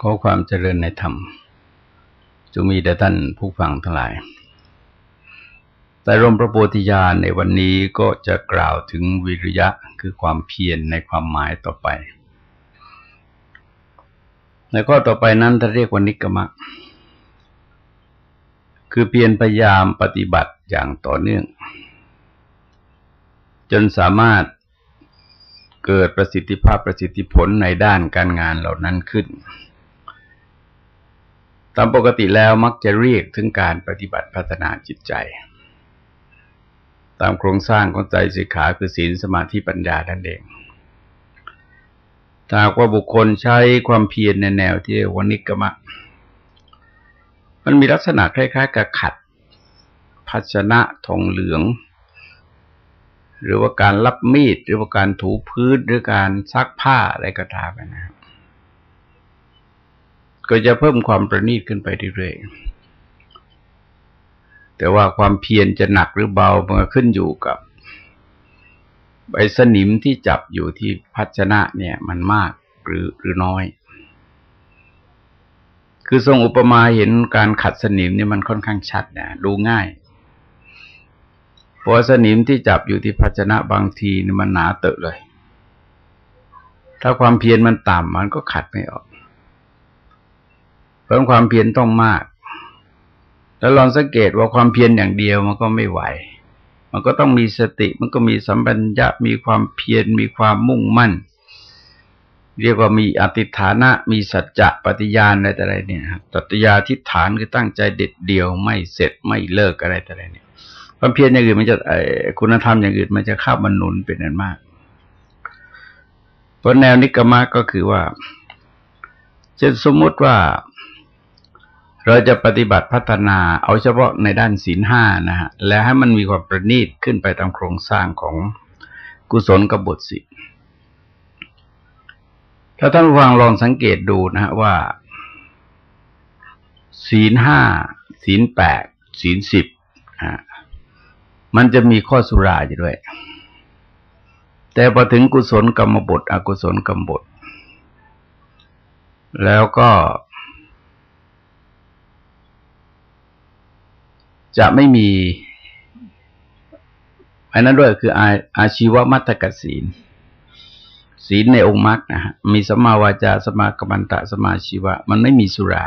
ขอความเจริญในธรรมจงมีแด่ท่านผู้ฟังทั้งหลาย แต่รมพระโพธิญาณในวันนี้ก็จะกล่าวถึงวิริยะคือความเพียรในความหมายต่อไป ในข้อต่อไปนั้นท่านเรียกว่านิกมะ คือเพียรพยายามปฏิบัติอย่างต่อเนื่อง จนสามารถเกิดประสิทธิภาพประสิทธิผลในด้านการงานเหล่านั้นขึ้น ตามปกติแล้วมักจะเรียกถึงการปฏิบัติพัฒนาจิตใจ ตามโครงสร้างของใจสิกขาคือศีลสมาธิปัญญานั่นเองถ้าว่าบุคคลใช้ความเพียรในแนวที่วนิกมะ มันมีลักษณะคล้ายๆกับขัด ภาชนะทองเหลือง หรือว่าการรับมีด หรือว่าการถูพื้นหรือการซักผ้าอะไรก็ตามนะครับ ก็จะเพิ่มความประณีตขึ้นไปเรื่อยๆ แต่ว่าความเพียรจะหนักหรือเบามันขึ้นอยู่กับใบสนิมที่จับอยู่ที่ภาชนะเนี่ยมันมากหรือหรือน้อย คือทรงอุปมาเห็นการขัดสนิมเนี่ยมันค่อนข้างชัดนะดูง่ายเพราะสนิมที่จับอยู่ที่ภาชนะบางทีนี่มันหนาเตอะเลย ถ้าความเพียรมันต่ำมันก็ขัดไม่ออก เพราะความเพียรต้องมาก แล้วลองสังเกตว่าความเพียรอย่างเดียวมันก็ไม่ไหว มันก็ต้องมีสติมันก็มีสัมปัญญะมีความเพียรมีความมุ่งมั่น เรียกว่ามีอติฐานะมีสัจจะปฏิญาณอะไรแต่ไรเนี่ยตัตยาทิฏฐานคือตั้งใจเด็ดเดียวไม่เสร็จไม่เลิกอะไรแต่ไรเนี่ยความเพียรอย่างอื่นมันจะคุณธรรมอย่างอื่นมันจะข้ามาหนุนเป็นอันมากเพราะแนวนิกรรมะก็คือว่าเช่นสมมติว่า เราจะปฏิบัติพัฒนาเอาเฉพาะในด้านศีลห้านะฮะแล้วให้มันมีความประณีตขึ้นไปตามโครงสร้างของกุศลกบฏสิถ้าท่านฟังลองสังเกตดูนะฮะว่า ศีลห้าศีลแปดศีลสิบมันจะมีข้อสุราอยู่ด้วย แต่พอถึงกุศลกรรมบท อกุศลกรรมบท แล้วก็ จะไม่มีอันนั้นด้วยคืออาอาชีวมัตตกศีลศีลในองค์มรรคนะฮะมีสมาวาจาสมากรรมตะสมาชีวะ มันไม่มีสุรา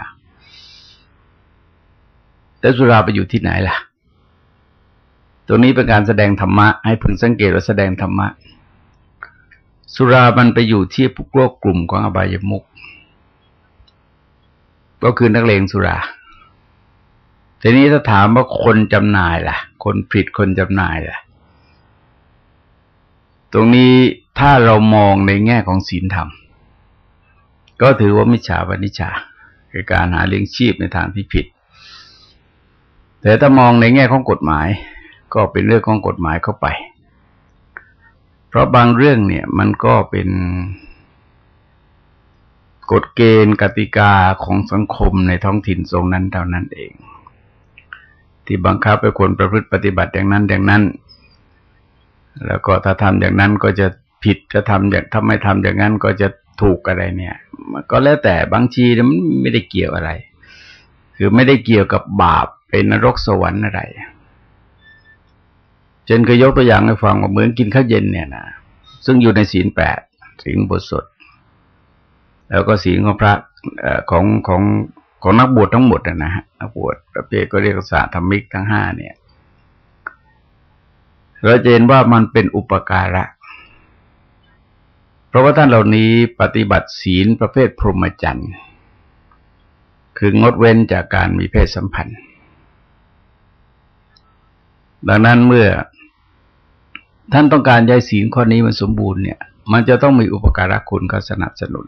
แต่สุราไปอยู่ที่ไหนล่ะ ตรงนี้เป็นการแสดงธรรมะ ให้พึงสังเกตว่าแสดงธรรมะ สุรามันไปอยู่ที่พวกโลกกลุ่มของอบายมุกก็คือนักเลงสุรา ทีนี้ถ้าถามว่าคนจำหน่ายล่ะ คนผิดคนจำหน่ายล่ะ ตรงนี้ถ้าเรามองในแง่ของศีลธรรม ก็ถือว่ามิจฉาวันิชาคือการหาเลี้ยงชีพในทางที่ผิด แต่ถ้ามองในแง่ของกฎหมาย ก็เป็นเรื่องของกฎหมายเข้าไป เพราะบางเรื่องเนี่ยมันก็เป็นกฎเกณฑ์กติกาของสังคมในท้องถิ่นทรงนั้นเท่านั้นเอง ที่บังคับให้คนประพฤติปฏิบัติอย่างนั้นอย่างนั้น แล้วก็ถ้าทำอย่างนั้นก็จะผิดจะทำอย่างถ้าไม่ทำอย่างนั้นก็จะถูกอะไรเนี่ย มันก็แล้วแต่บางทีมันไม่ได้เกี่ยวอะไร คือไม่ได้เกี่ยวกับบาปเป็นนรกสวรรค์อะไรเช่นเคยยกตัวอย่างให้ฟังว่าเหมือนกินข้าวเย็นเนี่ยนะซึ่งอยู่ในศีลแปดศีลบทสด แล้วก็ศีลของพระของของ ของนักบวชทั้งหมดนะฮะนักบวชประเภทก็เรียกสาธรรมิกทั้งห้าเนี่ย เราจะเห็นว่ามันเป็นอุปการะ เพราะว่าท่านเหล่านี้ปฏิบัติศีลประเภทพรหมจรรย์คืองดเว้นจากการมีเพศสัมพันธ์ ดังนั้นเมื่อท่านต้องการย้ายศีลข้อนี้มันสมบูรณ์เนี่ย มันจะต้องมีอุปการะคุณก็สนับสนุน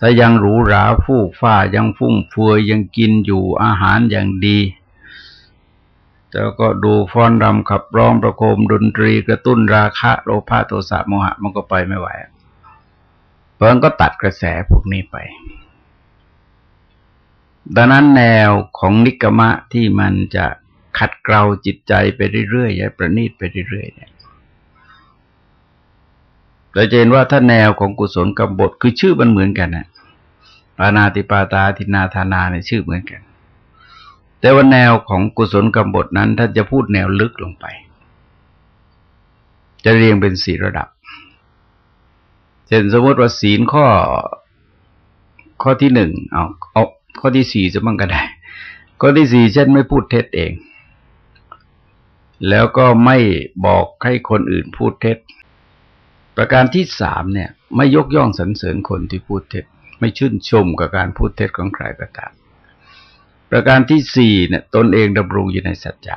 ถ้ายังหรูหราฟู่ฟ้ายังฟุ่มเฟือยยังกินอยู่อาหารอย่างดีแล้วก็ดูฟ้อนรำขับร้องประโคมดนตรีกระตุ้นราคะโลภะโทสะโมหะมันก็ไปไม่ไหวเพราะนั้นก็ตัดกระแสพวกนี้ไป ดังนั้นแนวของนิกมะที่มันจะขัดเกลาจิตใจไปเรื่อยๆประณีตไปเรื่อยๆเนี่ย เราจะเห็นว่าถ้าแนวของกุศลกรรมบทคือชื่อมันเหมือนกันนะปานาติปาตาทินาธานาในชื่อเหมือนกัน แต่ว่าแนวของกุศลกรรมบทนั้นถ้าจะพูดแนวลึกลงไป จะเรียงเป็นสี่ระดับ เช่นสมมติว่าศีลข้อข้อที่หนึ่งเอาเอาข้อที่สี่จะมั่งก็ได้ ข้อที่สี่เช่นไม่พูดเท็จเอง แล้วก็ไม่บอกให้คนอื่นพูดเท็จ ประการที่สามเนี่ย ไม่ยกย่องสรรเสริญคนที่พูดเท็จ ไม่ชื่นชมกับการพูดเท็จของใครก็ตามประการที่สี่เนี่ยตนเองดำรงอยู่ในสัจจะ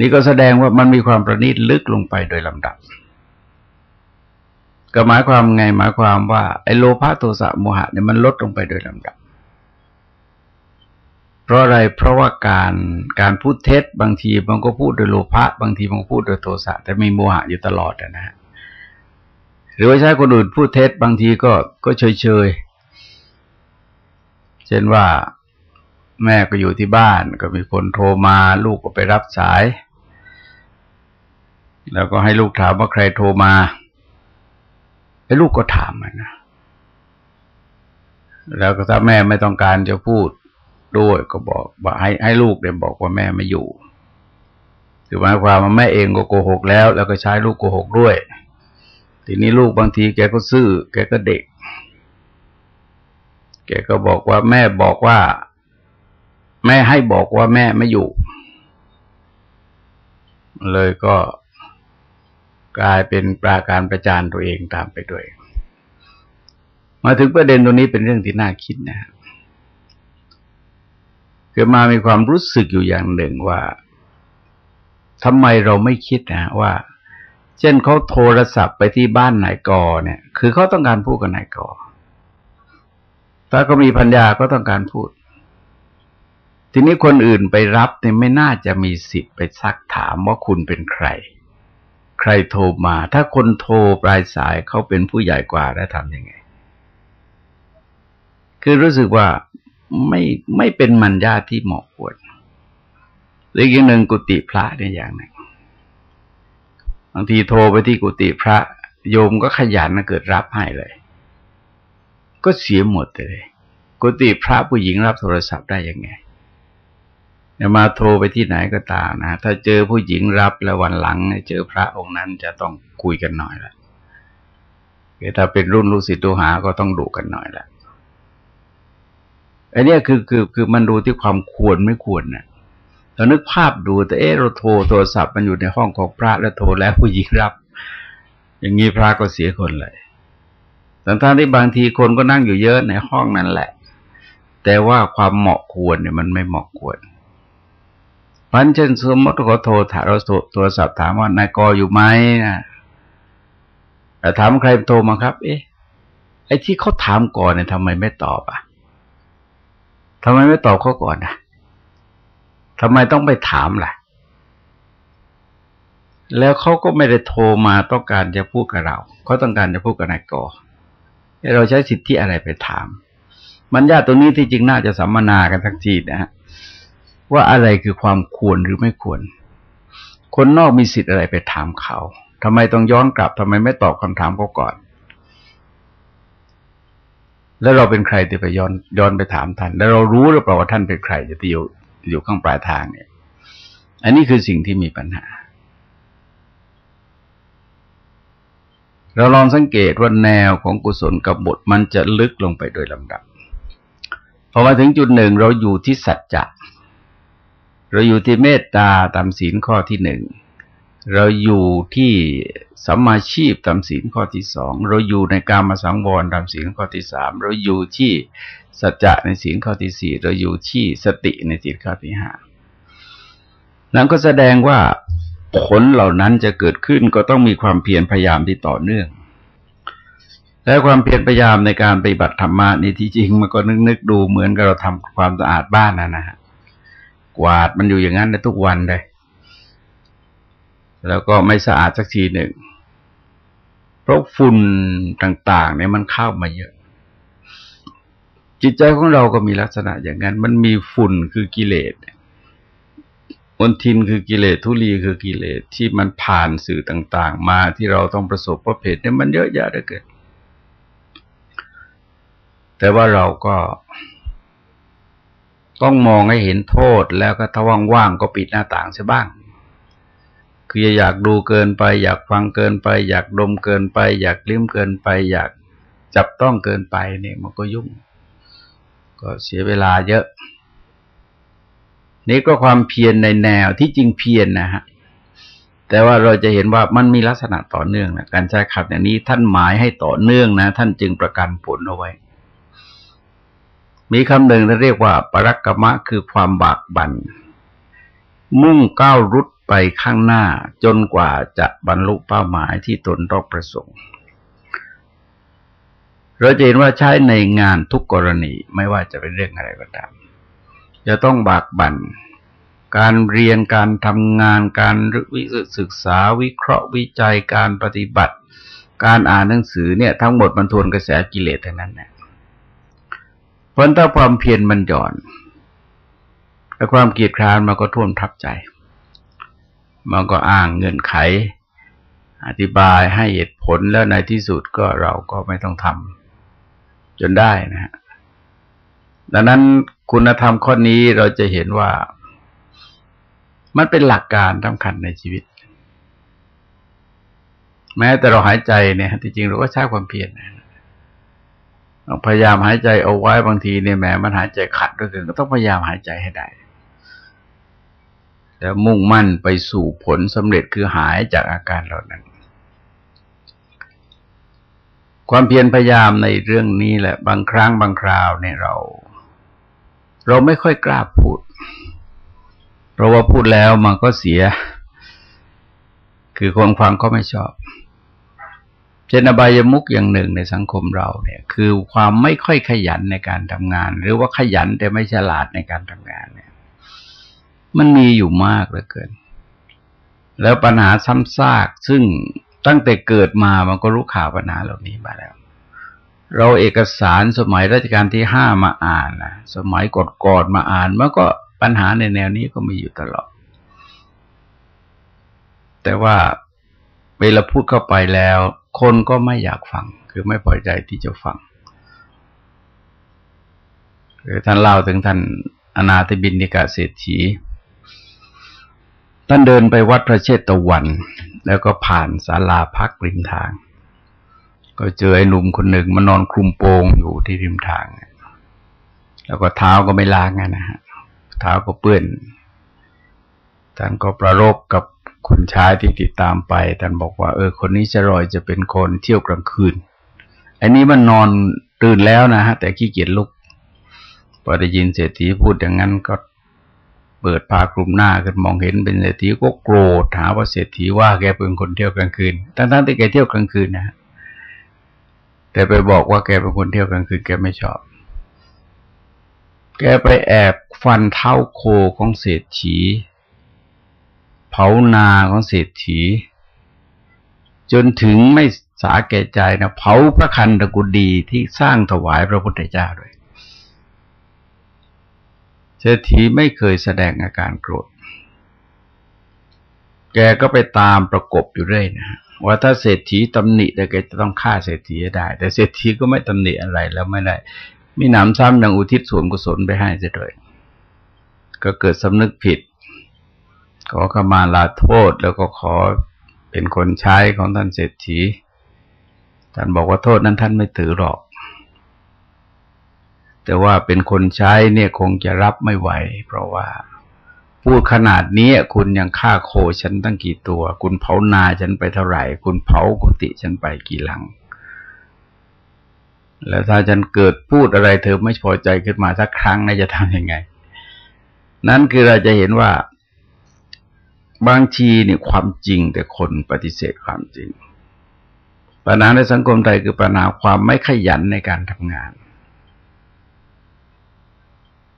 นี่ก็แสดงว่ามันมีความประณีตลึกลงไปโดยลำดับ ก็หมายความไงหมายความว่าไอ้โลภะโทสะโมหะเนี่ยมันลดลงไปโดยลำดับ เพราะอะไรเพราะว่าการการพูดเท็จบางทีมันก็พูดโดยโลภะบางทีมันพูดโดยโทสะแต่มีโมหะอยู่ตลอดนะฮะ หรือว่าใช้คนอื่นพูดเท็จบางทีก็ก็เฉยเฉยเช่นว่าแม่ก็อยู่ที่บ้านก็มีคนโทรมาลูกก็ไปรับสาย แล้วก็ให้ลูกถามว่าใครโทรมาไอ้ลูกก็ถามมันนะแล้วก็ถ้าแม่ไม่ต้องการจะพูดด้วยก็บอกบอกให้ให้ลูกเดี๋ยบอกว่าแม่ไม่อยู่คือหมายความว่าแม่เองก็โกหกแล้ว แล้วก็ใช้ลูกโกหกด้วย ทีนี้ลูกบางทีแกก็ซื่อ แกก็เด็ก แกก็บอกว่าแม่บอกว่า แม่ให้บอกว่าแม่ไม่อยู่ เลยก็กลายเป็นปราการประจานตัวเองตามไปด้วย มาถึงประเด็นตรงนี้เป็นเรื่องที่น่าคิดนะคือมามีความรู้สึกอยู่อย่างหนึ่งว่าทำไมเราไม่คิดนะว่า เช่นเขาโทรศัพท์ไปที่บ้านนายกอเนี่ย คือเขาต้องการพูดกับนายกอถ้าก็มีพัญญาก็ต้องการพูด ทีนี้คนอื่นไปรับเนี่ยไม่น่าจะมีสิทธิ์ไปซักถามว่าคุณเป็นใคร ใครโทรมา ถ้าคนโทรปลายสายเขาเป็นผู้ใหญ่กว่าแล้วทำยังไง คือรู้สึกว่าไม่ไม่เป็นมัญญาที่เหมาะควรหรืออย่างหนึ่งกุฏิพระเนี่ยอย่างหนึ่งางทีโทรไปที่กุฏิพระ โยมก็ขยันนะเกิดรับให้เลย ก็เสียหมดเลย กุฏิพระผู้หญิงรับโทรศัพท์ได้ยังไงมาโทรไปที่ไหนก็ตามนะถ้าเจอผู้หญิงรับแล้ววันหลังเจอพระองค์นั้นจะต้องคุยกันหน่อยละถ้าเป็นรุ่นลูกศิษย์ตูหาก็ต้องดูกันหน่อยละอันนี้คือคือคือมันดูที่ความควรไม่ควรนะ เรานึกภาพดูแต่เออเราโทรโทรศัพท์มันอยู่ในห้องของพระแล้วโทรแล้วผู้หญิงรับ อย่างนี้พระก็เสียคนเลยแต่ท่านที่บางทีคนก็นั่งอยู่เยอะในห้องนั้นแหละ แต่ว่าความเหมาะควรเนี่ยมันไม่เหมาะควรพันเช่นสมมติเขาโทรถามเราโทรศัพท์ถามว่านายกออยู่ไหมนะแต่ถามใครโทรมาครับ เอ๊ะไอ้ที่เขาถามก่อนเนี่ยทำไมไม่ตอบอะทำไมไม่ตอบเขาก่อนนะ ทำไมต้องไปถามล่ะ แล้วเขาก็ไม่ได้โทรมาต้องการจะพูดกับเราเขาต้องการจะพูดกับนายกอเราใช้สิทธิอะไรไปถาม มันยากตรงนี้ที่จริงน่าจะสัมมนากันทั้งทีนะฮะว่าอะไรคือความควรหรือไม่ควร คนนอกมีสิทธิ์อะไรไปถามเขาทำไมต้องย้อนกลับทำไมไม่ตอบคำถามเขาก่อน แล้วเราเป็นใครที่ไปย้อนย้อนไปถามท่าน แล้วเรารู้หรือเปล่าว่าท่านเป็นใครจะอยู่ อยู่ข้างปลายทางเนี่ย อันนี้คือสิ่งที่มีปัญหา เราลองสังเกตว่าแนวของกุศลกับบทมันจะลึกลงไปโดยลำดับพอมาถึงจุดหนึ่งเราอยู่ที่สัจจะเราอยู่ที่เมตตาตามศีลข้อที่หนึ่งเราอยู่ที่สัมมาชีพตามศีลข้อที่สองเราอยู่ในการมาสังวรตามศีลข้อที่สามเราอยู่ที่ สัจจะในศีลข้อที่สี่เราอยู่ที่สติในศีลข้อที่ห้านั้นก็แสดงว่าผลเหล่านั้นจะเกิดขึ้นก็ต้องมีความเพียรพยายามที่ต่อเนื่อง และความเพียรพยายามในการปฏิบัติธรรมะนี่ที่จริงมันก็นึกนึกดูเหมือนกับเราทำความสะอาดบ้านนะนะฮะกวาดมันอยู่อย่างนั้นในทุกวันเลย แล้วก็ไม่สะอาดสักทีหนึ่ง เพราะฝุ่นต่าง ๆ เนี่ยมันเข้ามาเยอะ จิตใจของเราก็มีลักษณะอย่างนั้น มันมีฝุ่นคือกิเลสมนทินคือกิเลสทุลีคือกิเลสที่มันผ่านสื่อต่าง ๆ มาที่เราต้องประสบพบเหตุเนี่ยมันเยอะแยะเหลือเกินแต่ว่าเราก็ ต้องมองให้เห็นโทษแล้วก็ถ้าว่างๆก็ปิดหน้าต่างเสียบ้าง คืออยากดูเกินไป อยากฟังเกินไป อยากดมเกินไป อยากลิ้มเกินไป อยากจับต้องเกินไปเนี่ยมันก็ยุ่ง ก็เสียเวลาเยอะ นี่ก็ความเพียรในแนวที่จริงเพียรนนะฮะแต่ว่าเราจะเห็นว่ามันมีลักษณะต่อเนื่องนะการใช้ขับอย่างนี้ท่านหมายให้ต่อเนื่องนะ ท่านจึงประกันผลเอาไว้ มีคำหนึ่งที่เรียกว่า ปรักกมะคือความบากบัน่นมุ่งก้าวรุดไปข้างหน้าจนกว่าจะบรรลุเป้าหมายที่ตนต้องประสงค์ เราจะเห็นว่าใช้ในงานทุกกรณีไม่ว่าจะเป็นเรื่องอะไรก็ตาม จะต้องบากบัน่นการเรียนการทำงานการวิศึกษาวิเคราะห์วิจัยการปฏิบัติ การอ่านหนังสือเนี่ย ทั้งหมดมันทวนกระแสกิเลสทั้งนั้นเนี่ยเพราะถ้าความเพียรมันหย่อนและความเกียดคร้านมันก็ท่วมทับใจ มันก็อ้างเงื่อนไข อธิบายให้เหตุผลแล้วในที่สุดก็เราก็ไม่ต้องทำ จนได้นะฮะดังนั้นคุณธรรมข้อนี้เราจะเห็นว่า มันเป็นหลักการสำคัญในชีวิต แม้แต่เราหายใจเนี่ยที่จริงเราก็ใช้ความเพียรพยายามหายใจเอาไว้บางทีเนี่ยแม้มันหายใจขัดด้วยกันก็ต้องพยายามหายใจให้ได้แล้วมุ่งมั่นไปสู่ผลสำเร็จคือหายจากอาการเหล่านั้น ความเพียรพยายามในเรื่องนี้แหละ บางครั้งบางคราวเนี่ยเรา เราไม่ค่อยกล้าพูด เพราะว่าพูดแล้วมันก็เสีย คือคนฟังก็ไม่ชอบเจนบายมุกอย่างหนึ่งในสังคมเราเนี่ย คือความไม่ค่อยขยันในการทำงาน หรือว่าขยันแต่ไม่ฉลาดในการทำงานเนี่ย มันมีอยู่มากเหลือเกิน แล้วปัญหาซ้ำซากซึ่ง ตั้งแต่เกิดมามันก็รู้ข่าวปัญหาเหล่านี้มาแล้ว เราเอกสารสมัยรัชกาลที่ห้ามาอ่านนะสมัยก่อนๆมาอ่านมันก็ปัญหาในแนวนี้ก็มีอยู่ตลอด แต่ว่าเวลาพูดเข้าไปแล้ว คนก็ไม่อยากฟัง คือไม่พอใจที่จะฟังคือท่านเล่าถึงท่านอนาถบินิกาเศรษฐีท่านเดินไปวัดพระเชตวัน แล้วก็ผ่านศาลาพักริมทาง ก็เจอไอ้หนุ่มคนหนึ่งมานอนคลุมโปงอยู่ที่ริมทาง แล้วก็เท้าก็ไม่ล้างนะฮะเท้าก็เปื้อนท่านก็ประโลบกับคนชายที่ติดตามไปท่านบอกว่าเออคนนี้จะรอยจะเป็นคนเที่ยวกลางคืน อันนี้มันนอนตื่นแล้วนะฮะแต่ขี้เกียจลุกพอได้ยินเศรษฐีพูดอย่างนั้นก็ เปิดผ้าคลุมหน้าขึ้นมองเห็นเป็นเศรษฐีก็โกรธหาว่าเศรษฐีว่าแกเป็นคนเที่ยวกลางคืนทั้งๆที่แกเที่ยวกลางคืนนะ แต่ไปบอกว่าแกเป็นคนเที่ยวกลางคืนแกไม่ชอบ แกไปแอบฟันเท้าโคของเศรษฐี เผานาของเศรษฐี จนถึงไม่สาแก่ใจนะเผาพระคันตะกุดีที่สร้างถวายพระพุทธเจ้าด้วย เศรษฐีไม่เคยแสดงอาการโกรธ แกก็ไปตามประกบอยู่เรื่อยนะว่าถ้าเศรษฐีตำหนิแต่แกจะต้องฆ่าเศรษฐีได้ แต่เศรษฐีก็ไม่ตำหนิอะไรแล้วไม่ได้มีหนำซ้ำยังอุทิศส่วนกุศลไปให้เสียด้วย ก็เกิดสำนึกผิด ขอขมาลาโทษแล้วก็ขอเป็นคนใช้ของท่านเศรษฐีท่านบอกว่าโทษนั้นท่านไม่ถือหรอก แต่ว่าเป็นคนใช้เนี่ยคงจะรับไม่ไหว เพราะว่า พูดขนาดนี้คุณยังฆ่าโคฉันตั้งกี่ตัว คุณเผานาฉันไปเท่าไหร่ คุณเผากุฏิฉันไปกี่หลัง แล้วถ้าฉันเกิดพูดอะไรเธอไม่พอใจขึ้นมาสักครั้งน่าจะทำยังไง นั่นคือเราจะเห็นว่า บางทีนี่ความจริงแต่คนปฏิเสธความจริงปัญหาในสังคมไทยคือปัญหาความไม่ขยันในการทำงาน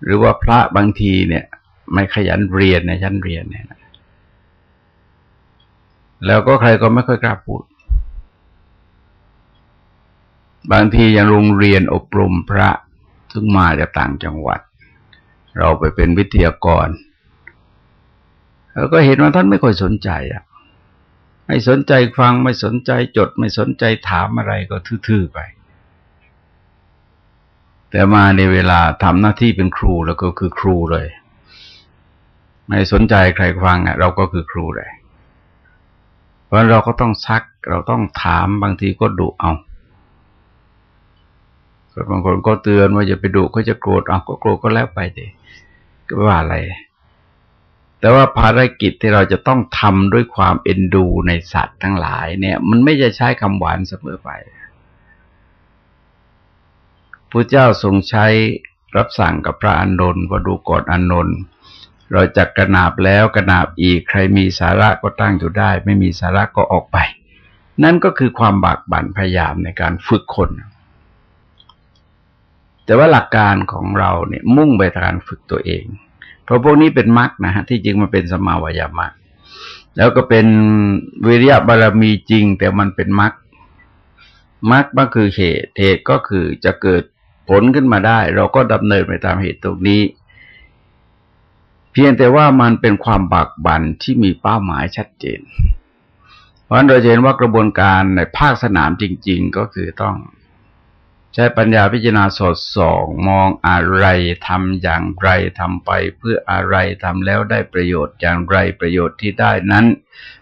หรือว่าพระบางทีเนี่ย ไม่ขยันเรียนในชั้นเรียนเนี่ยแล้วก็ใครก็ไม่ค่อยกล้าพูด บางทียังโรงเรียนอบรมพระซึ่งมาจากต่างจังหวัด เราไปเป็นวิทยากรเราก็เห็นว่าท่านไม่ค่อยสนใจอะ ไม่สนใจฟังไม่สนใจจดไม่สนใจถามอะไรก็ทื่อๆไป แต่มาในเวลาทำหน้าที่เป็นครูแล้วก็คือครูเลย ไม่สนใจใครฟังอะ เราก็คือครูเลย เพราะเราก็ต้องซัก เราต้องถามบางทีก็ดุเอาส่วนบางคนก็เตือนว่าอย่าไปดุก็จะโกรธเอาก็โกรธก็แล้วไปดิก็ว่าอะไร แต่ว่าภารกิจที่เราจะต้องทำด้วยความเอ็นดูในสัตว์ทั้งหลายเนี่ย มันไม่จะใช้คำหวานเสมอไป พระเจ้าทรงใช้รับสั่งกับพระอานนท์ว่าดูกอดอานนท์เราจักกระนาบแล้วกระนาบอีกใครมีสาระก็ตั้งอยู่ได้ ไม่มีสาระก็ออกไป นั่นก็คือความบากบั่นพยายามในการฝึกคน แต่ว่าหลักการของเราเนี่ยมุ่งไปทางการฝึกตัวเอง เพราะพวกนี้เป็นมรรคนะฮะที่จริงมันเป็นสมาวายามะแล้วก็เป็นวิริยะบารมีจริง แต่มันเป็นมรรคมรรคก็คือเหตุเหตุก็คือจะเกิด ผลขึ้นมาได้ เราก็ดำเนินไปตามเหตุตรงนี้ เพียงแต่ว่ามันเป็นความบากบั่นที่มีเป้าหมายชัดเจน เพราะฉะนั้นเราเห็นว่ากระบวนการในภาคสนามจริง ๆ ก็คือต้อง ใช้ปัญญาพิจารณาสอดส่องมองอะไรทำอย่างไรทำไปเพื่ออะไรทำแล้วได้ประโยชน์อย่างไรประโยชน์ที่ได้นั้น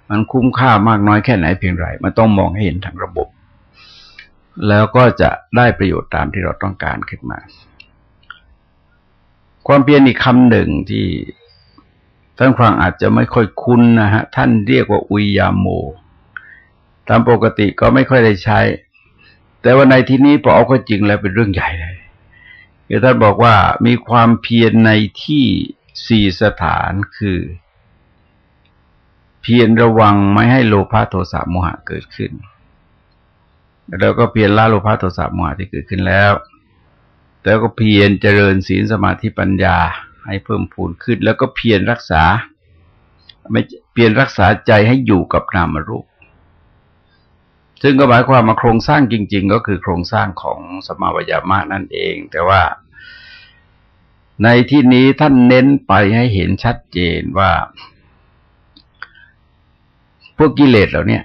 มันคุ้มค่ามากน้อยแค่ไหนเพียงไรมันต้องมองให้เห็นทางระบบ แล้วก็จะได้ประโยชน์ตามที่เราต้องการขึ้นมา ความเพียรอีกคำหนึ่งที่ท่านฟังอาจจะไม่ค่อยคุ้นนะฮะ ท่านเรียกว่าอุยยามโม ตามปกติก็ไม่ค่อยได้ใช้ แต่ว่าในที่นี้พอเอาก็จริงแล้วเป็นเรื่องใหญ่เลยคือท่านบอกว่ามีความเพียรในที่สี่สถานคือ เพียรระวังไม่ให้โลภะโทสะโมหะเกิดขึ้น แล้วก็เพียรละโลภะโทสะโมหะที่เกิดขึ้นแล้ว แล้วก็เพียรเจริญศีลสมาธิปัญญาให้เพิ่มพูนขึ้น แล้วก็เพียรรักษา ไม่เพียรรักษาใจให้อยู่กับนามรูป ซึ่งก็หมายความมาโครงสร้างจริง ๆ ก็คือโครงสร้างของสมาวยามะนั่นเอง แต่ว่า ในที่นี้ท่านเน้นไปให้เห็นชัดเจนว่า พวกกิเลสเหล่านี้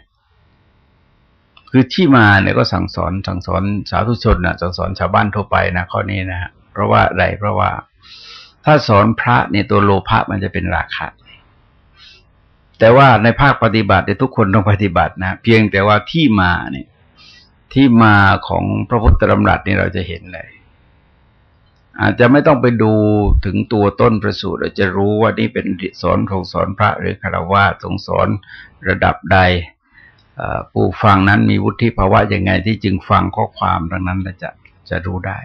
คือที่มาเนี่ยก็สั่งสอนสั่งสอนสาธุชนนะสั่งสอนชาวบ้านทั่วไปนะข้อนี้นะเพราะว่าอะไรเพราะว่า ถ้าสอนพระเนี่ยตัวโลภะมันจะเป็นราคะแต่ว่าในภาคปฏิบัติเนี่ยทุกคนต้องปฏิบัตินะเพียงแต่ว่าที่มาเนี่ย ที่มาของพระพุทธธรรมรัตนี่เราจะเห็นเลย อาจจะไม่ต้องไปดูถึงตัวต้นประสูตรเราจะรู้ว่านี่เป็นสอนของสอนพระหรือคารวะทรงสอนระดับใด ผู้ฟังนั้นมีวุฒิภาวะยังไงที่จึงฟังข้อความดังนั้นและจะจะรู้ได้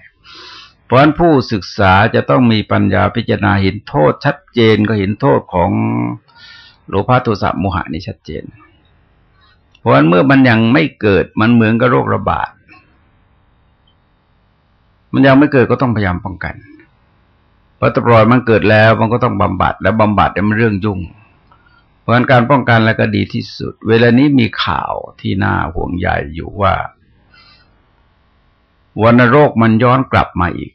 เพราะฉะนั้นผู้ศึกษาจะต้องมีปัญญาพิจารณาเห็นโทษชัดเจนก็เห็นโทษของโลภะโทสะโมหะนี่ชัดเจน เพราะฉะนั้นเมื่อมันยังไม่เกิดมันเหมือนกับโรคระบาด มันยังไม่เกิดก็ต้องพยายามป้องกันพอตปล่อยมันเกิดแล้วมันก็ต้องบำบัด แล้วบำบัดเนี่ยมันเรื่องยุ่ง ราะการป้องกันแล้วก็ดีที่สุด เวลานี้มีข่าวที่น่าห่วงใยอยู่ว่าวันโรคมันย้อนกลับมาอีก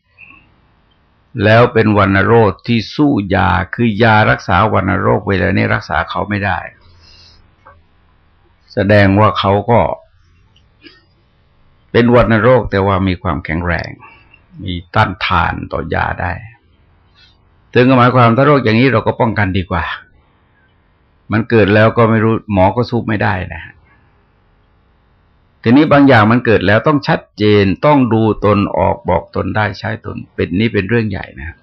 แล้วเป็นวันโรคที่สู้ยาคือยารักษาวันโรคเวลานี้รักษาเขาไม่ได้ แสดงว่าเขาก็ เป็นวันโรคแต่ว่ามีความแข็งแรง มีต้านทานต่อยาได้ถึงหมายความถ้าโรคอย่างนี้เราก็ป้องกันดีกว่า มันเกิดแล้วก็ไม่รู้หมอก็สู้ไม่ได้นะฮะทีนี้บางอย่างมันเกิดแล้วต้องชัดเจนต้องดูตนออกบอกตนได้ใช้ตน เป็นนี่เป็นเรื่องใหญ่นะ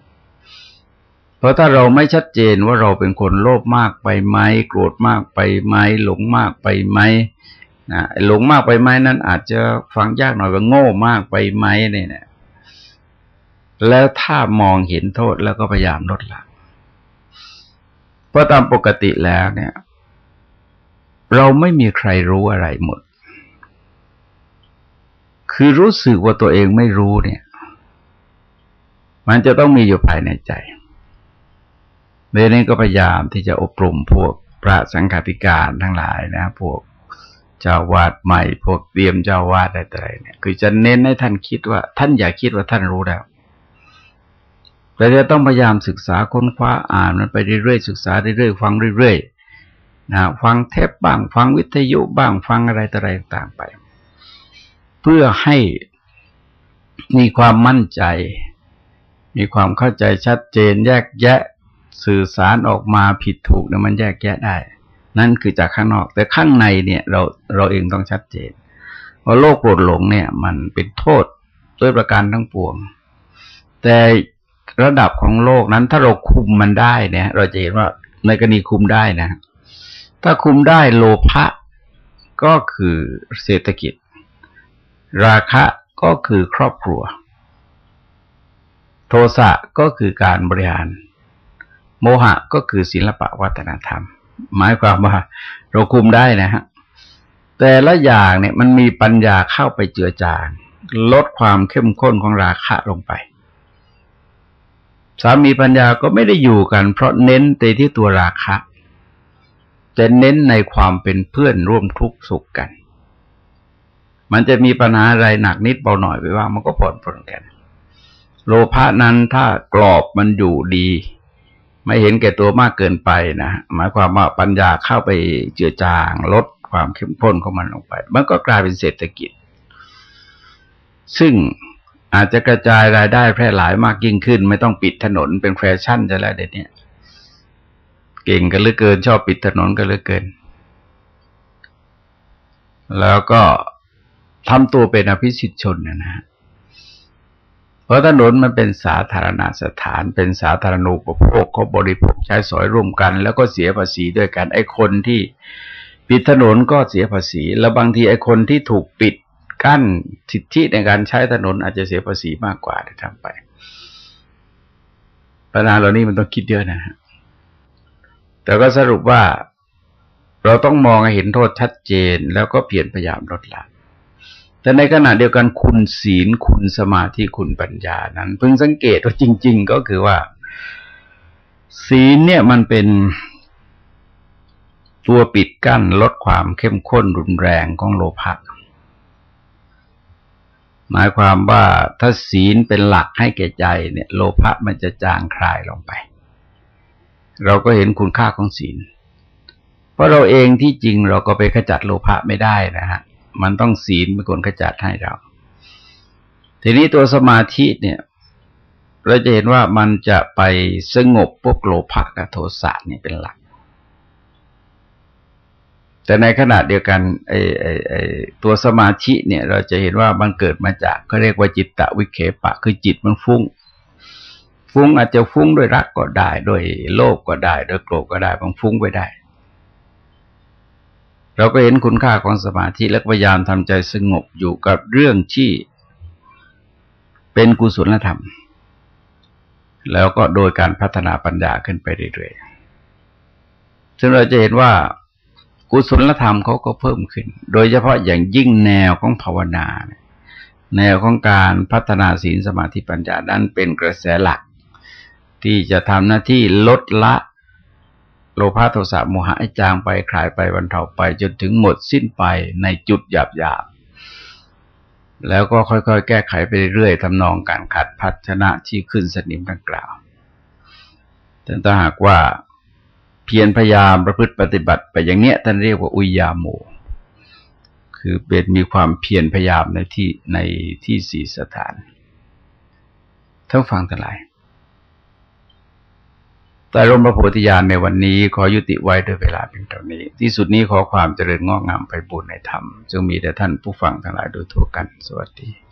เพราะถ้าเราไม่ชัดเจนว่าเราเป็นคนโลภมากไปไหมโกรธมากไปไหมหลงมากไปไหมนะหลงมากไปไหมนั้นอาจจะฟังยากหน่อยว่าโง่มากไปไหมเนี่ยแล้วถ้ามองเห็นโทษแล้วก็พยายามลดละ เพราะตามปกติแล้วเนี่ย เราไม่มีใครรู้อะไรหมด คือรู้สึกว่าตัวเองไม่รู้เนี่ย มันจะต้องมีอยู่ภายในใจเมื่อนี้ก็พยายามที่จะอบรมพวกพระสังฆาธิการทั้งหลายนะ พวกเจ้าวาดใหม่ พวกเตรียมเจ้าวาดอะไรเนี่ย คือจะเน้นให้ท่านคิดว่า ท่านอย่าคิดว่าท่านรู้แล้ว แต่จะต้องพยายามศึกษาค้นคว้าอ่านมันไปเรื่อยๆศึกษาเรื่อยๆฟังเรื่อยๆนะฟังเทปบ้าง ฟังวิทยุบ้างฟังอะไรต่ออะไรต่างไป เพื่อให้มีความมั่นใจ มีความเข้าใจชัดเจน แยกแยะสื่อสารออกมาผิดถูกเนี่ยมันแยกแยะได้ นั่นคือจากข้างนอก แต่ข้างในเนี่ยเราเราเองต้องชัดเจนว่าโลกโกรธหลงเนี่ย มันเป็นโทษด้วยประการทั้งปวง แต่ ระดับของโลกนั้น ถ้าเราคุมมันได้เนี่ย เราจะเห็นว่าในกรณีคุมได้นะ ถ้าคุมได้โลภะก็คือเศรษฐกิจ ราคะก็คือครอบครัว โทสะก็คือการบริหาร โมหะก็คือศิลปะวัฒนธรรม หมายความว่าเราคุมได้นะฮะแต่ละอย่างเนี่ยมันมีปัญญาเข้าไปเจือจางลดความเข้มข้นของราคะลงไป สามีปัญญาก็ไม่ได้อยู่กัน เพราะเน้นแต่ที่ตัวราคะจะเน้นในความเป็นเพื่อนร่วมทุกข์สุขกัน มันจะมีปัญหาอะไรหนักนิดเบาหน่อยไปว่ามันก็ผ่อนปลนกัน โลภะนั้นถ้ากรอบมันอยู่ดี ไม่เห็นแก่ตัวมากเกินไปนะหมายความว่าปัญญาเข้าไปเจือจางลดความเข้มข้นของมันลงไป มันก็กลายเป็นเศรษฐกิจ ซึ่ง อาจจะกระจายรายได้แพร่หลายมากยิ่งขึ้น ไม่ต้องปิดถนนเป็นแฟชั่นจะแล้วเดี๋ยวนี้เก่งกันเหลือเกิน ชอบปิดถนนกันเหลือเกิน แล้วก็ทำตัวเป็นอภิสิทธิชนนะฮะเพราะถนนมันเป็นสาธารณสถาน เป็นสาธารณูปโภคเขาบริโภคใช้สอยร่วมกัน แล้วก็เสียภาษีด้วยกันไอ้คนที่ปิดถนนก็เสียภาษี แล้วบางทีไอ้คนที่ถูกปิด กั้นสิทธิในการใช้ถนนอาจจะเสียภาษีมากกว่าที่ทำไปปัญหาเหล่านี้มันต้องคิดเยอะนะฮะแต่ก็สรุปว่าเราต้องมองเห็นโทษชัดเจน แล้วก็เปลี่ยนพยายามลดละแต่ในขณะเดียวกันคุณศีลคุณสมาธิคุณปัญญานั้น เพิ่งสังเกตว่าจริง ๆ ก็คือว่า ศีลเนี่ยมันเป็นตัวปิดกั้นลดความเข้มข้นรุนแรงของโลภะ หมายความว่าถ้าศีลเป็นหลักให้แก่ใจเนี่ย โลภะมันจะจางคลายลงไป เราก็เห็นคุณค่าของศีล เพราะเราเองที่จริงเราก็ไปขจัดโลภะไม่ได้นะฮะมันต้องศีลเป็นคนขจัดให้เรา ทีนี้ตัวสมาธิเนี่ย เราจะเห็นว่ามันจะไปสงบพวกโลภะกับโทสะนี่เป็นหลัก แต่ในขณะเดียวกันไอ้ไอ้ไอ้ตัวสมาธิเนี่ย เราจะเห็นว่ามันเกิดมาจากเขาเรียกว่าจิตตะวิเคปะ คือจิตมันฟุ้ง ฟุ้งอาจจะฟุ้งด้วยรักก็ได้ด้วยโลภก็ได้ด้วยโกรธก็ได้บางฟุ้งไปได้ เราก็เห็นคุณค่าของสมาธิและพยายามทำใจสงบอยู่กับเรื่องที่เป็นกุศลธรรม แล้วก็โดยการพัฒนาปัญญาขึ้นไปเรื่อยๆซึ่งเราจะเห็นว่า กุศลธรรมเขาก็เพิ่มขึ้น โดยเฉพาะอย่างยิ่งแนวของภาวนา แนวของการพัฒนาศีลสมาธิปัญญานั้นเป็นกระแสหลัก ที่จะทำหน้าที่ลดละโลภะโทสะโมหะจางไปคลายไปบรรเทาไปจนถึงหมดสิ้นไปในจุดหยาบๆแล้วก็ค่อยๆ แก้ไขไปเรื่อยๆทำนองการขัดพัฒนะที่ขึ้นสนิมดังกล่าวแต่ถ้าหากว่า พียรพยายามประพฤติปฏิบัติไปอย่างเนี้ยท่านเรียกว่าอุยยาโม คือเป็นมีความเพียรพยายามในที่ในที่สี่สถานทั้งฟังทั้งหลายแต่ร่มพระโพธิญาณในวันนี้ขอยุติไว้ด้วยเวลาเพียงเท่านี้ ที่สุดนี้ขอความเจริญงอกงามไปบุญในธรรมจงมีแด่ท่านผู้ฟังทั้งหลายโดยทั่วกัน สวัสดี